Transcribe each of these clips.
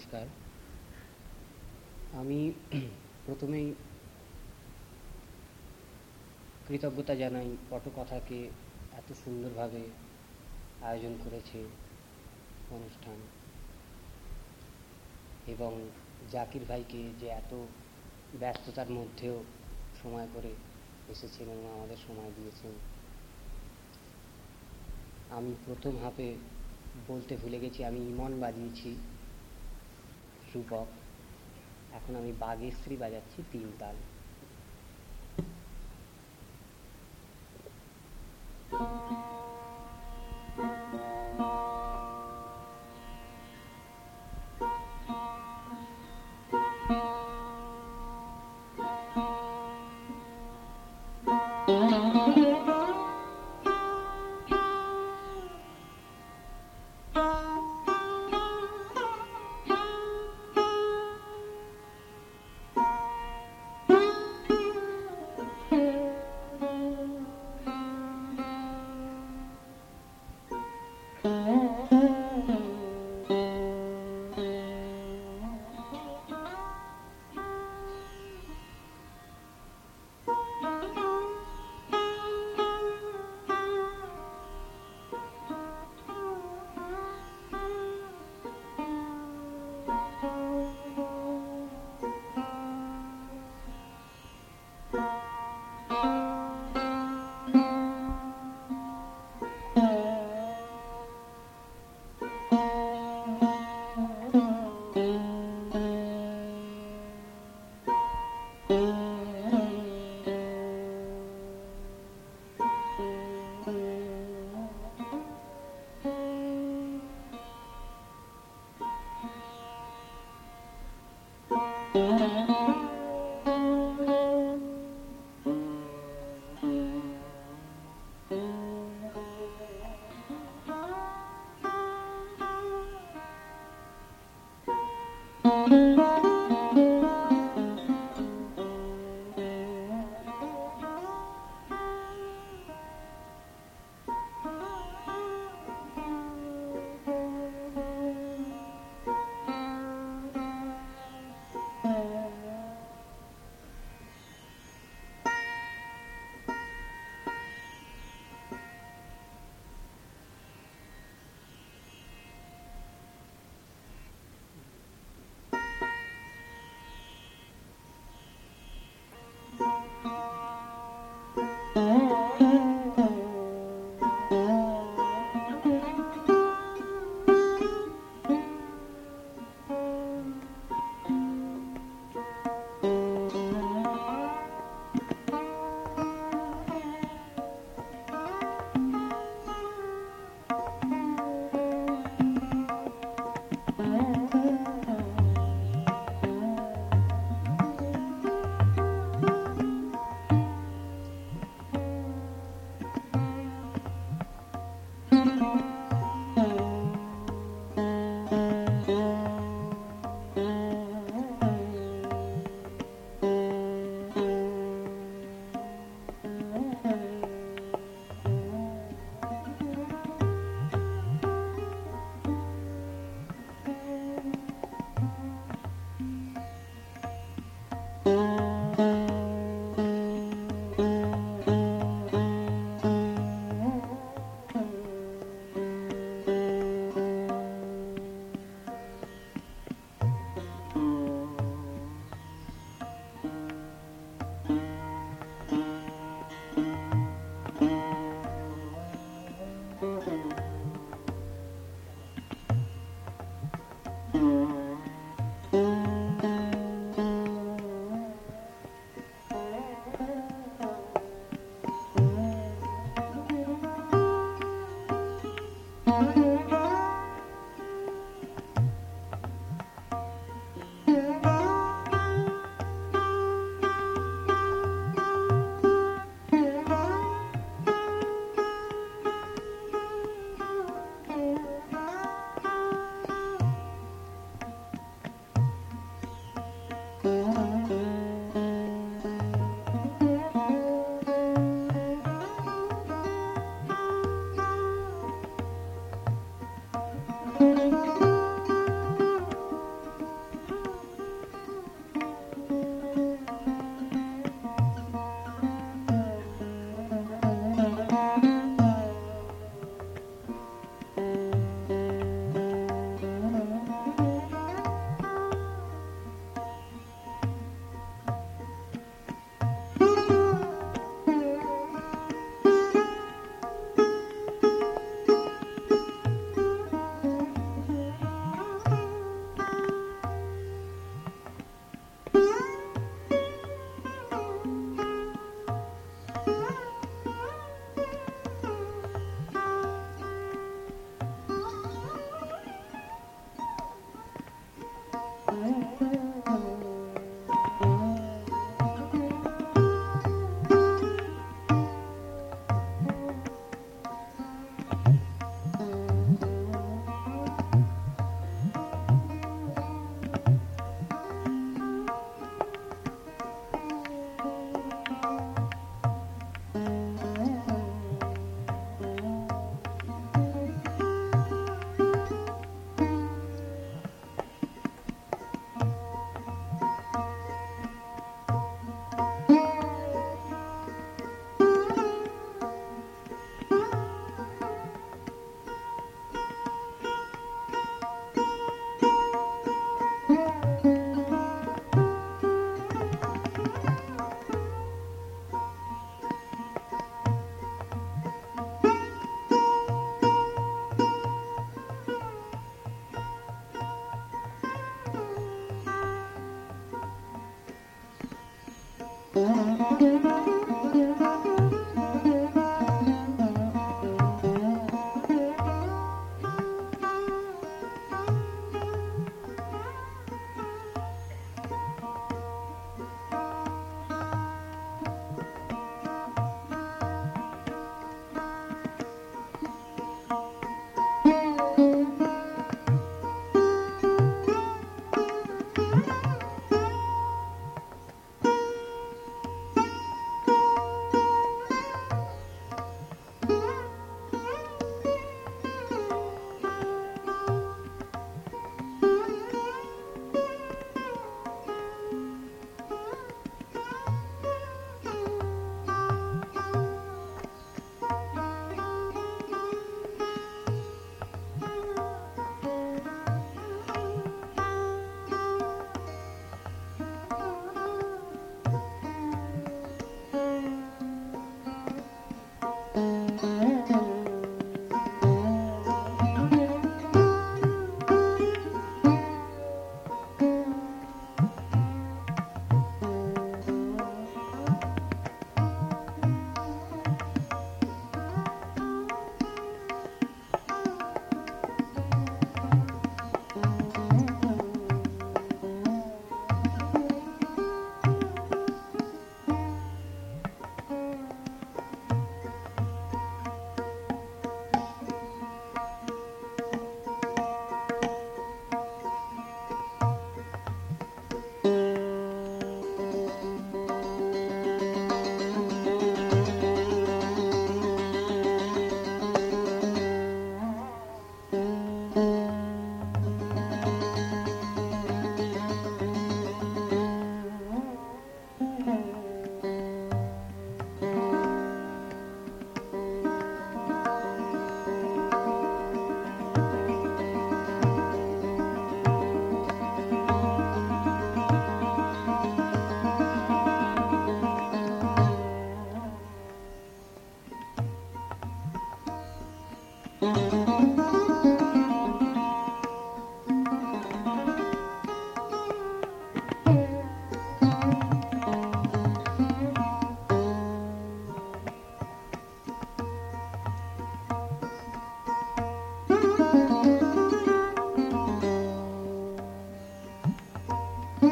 নমস্কার। আমি প্রথমেই কৃতজ্ঞতা জানাই পটকথাকে এত সুন্দরভাবে আয়োজন করেছে অনুষ্ঠান। এবং জাকির ভাইকে যে এত ব্যস্ততার মধ্যেও সময় করে এসেছেন এবং আমাদের সময় দিয়েছেন, আমি প্রথম হাফে বলতে ভুলে গেছি, আমি ইমন বাজিয়েছি। রূপক এখন আমি বাগেশ্রী বাজাচ্ছি তিন তাল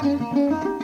Música